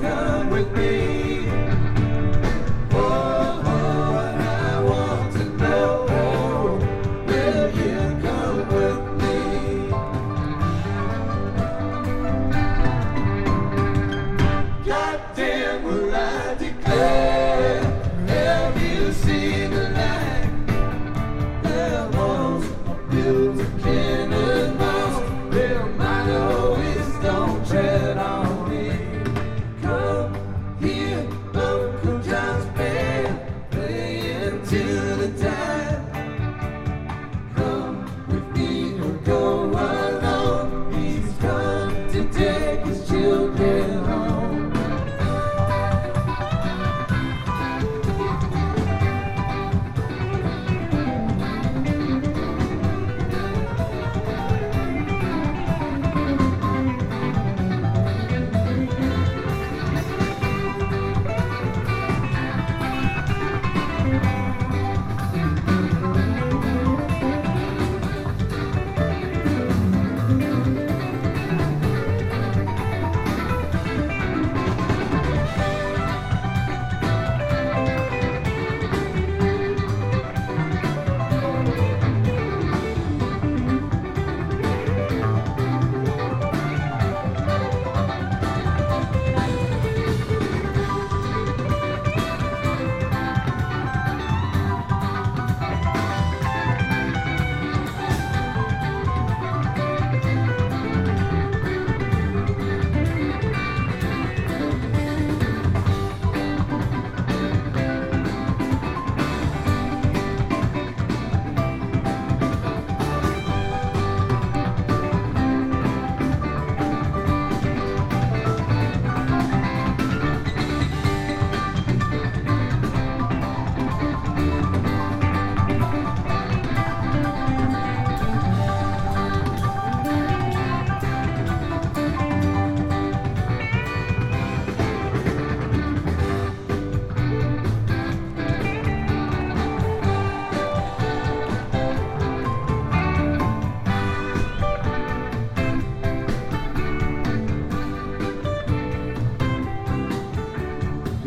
come with me.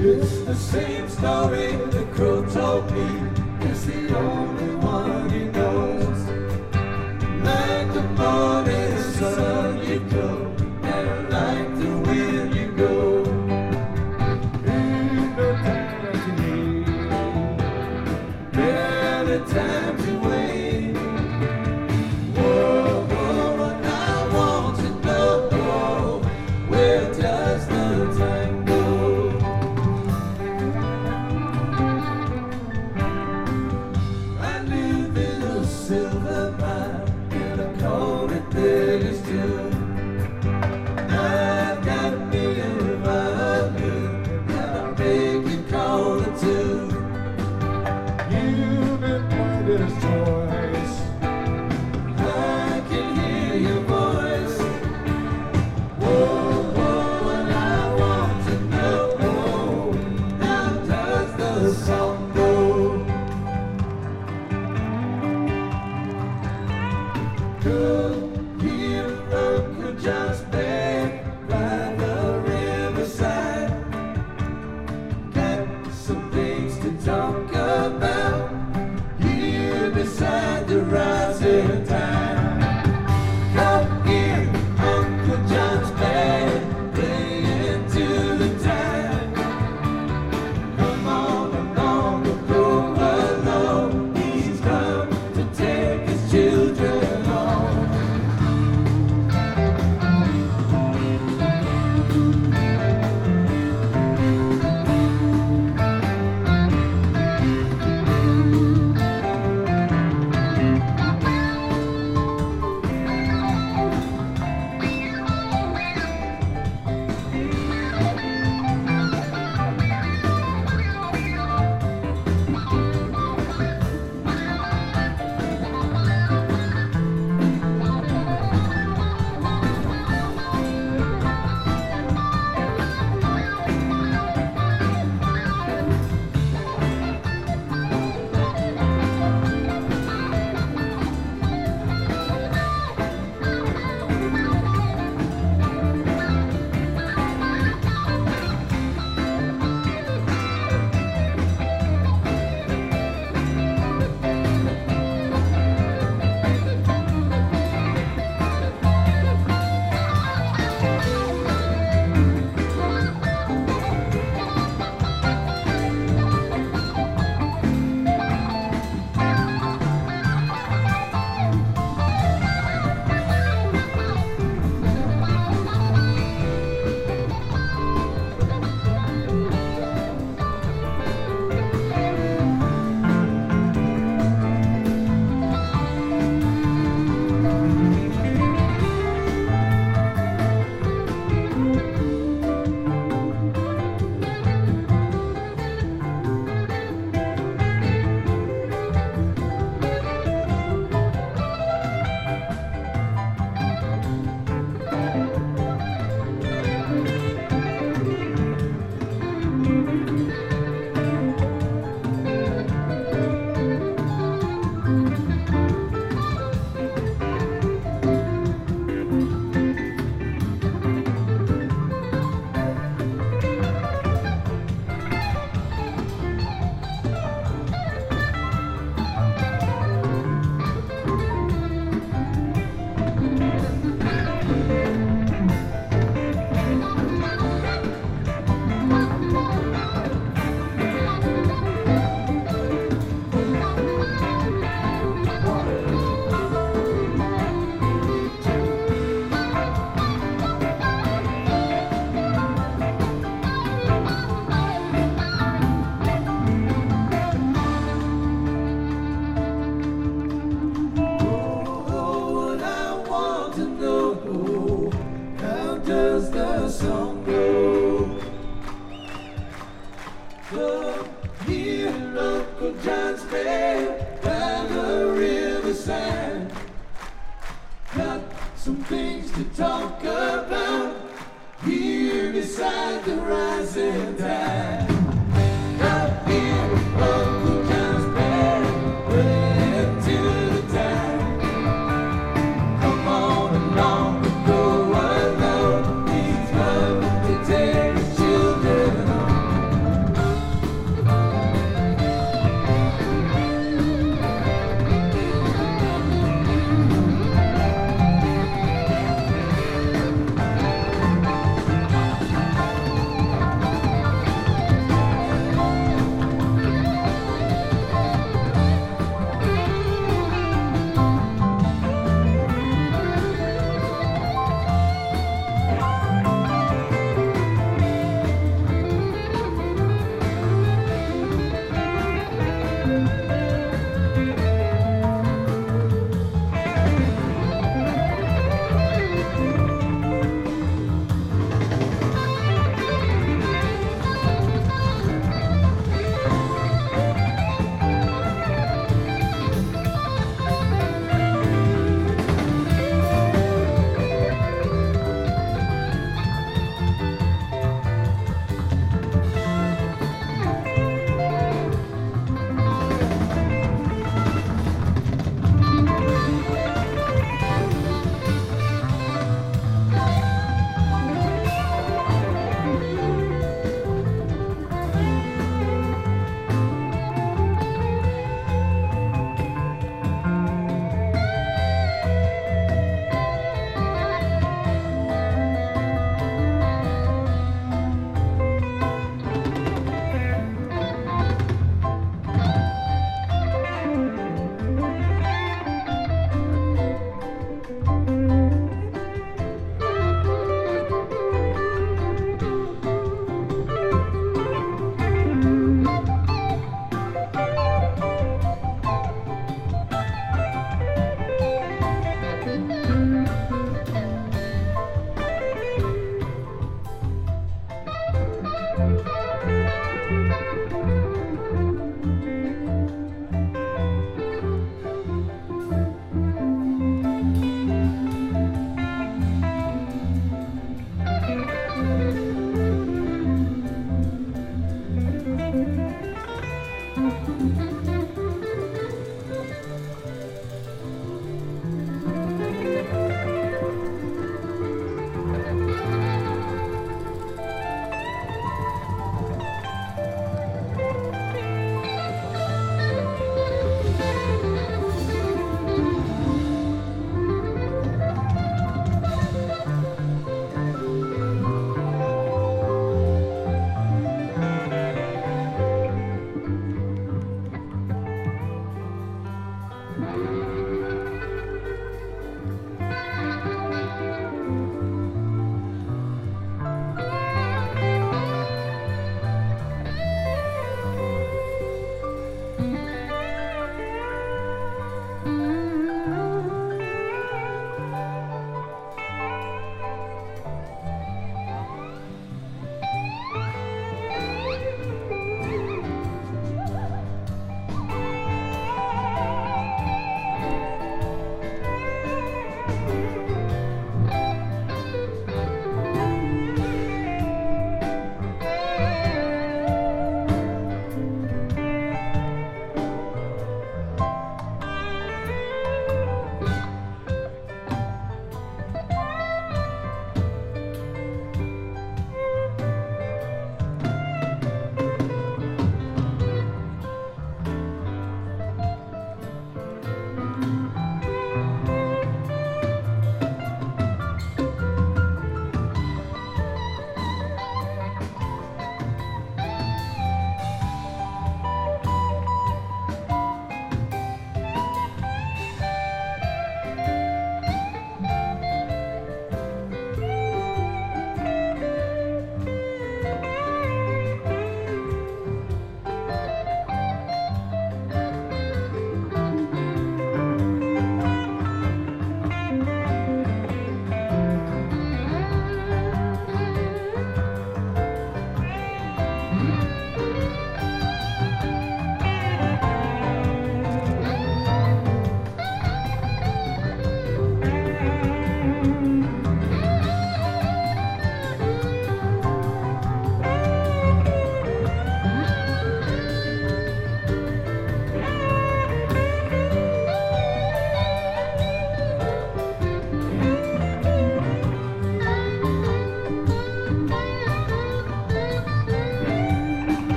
It's the same story The crow told me. It's the only one you know.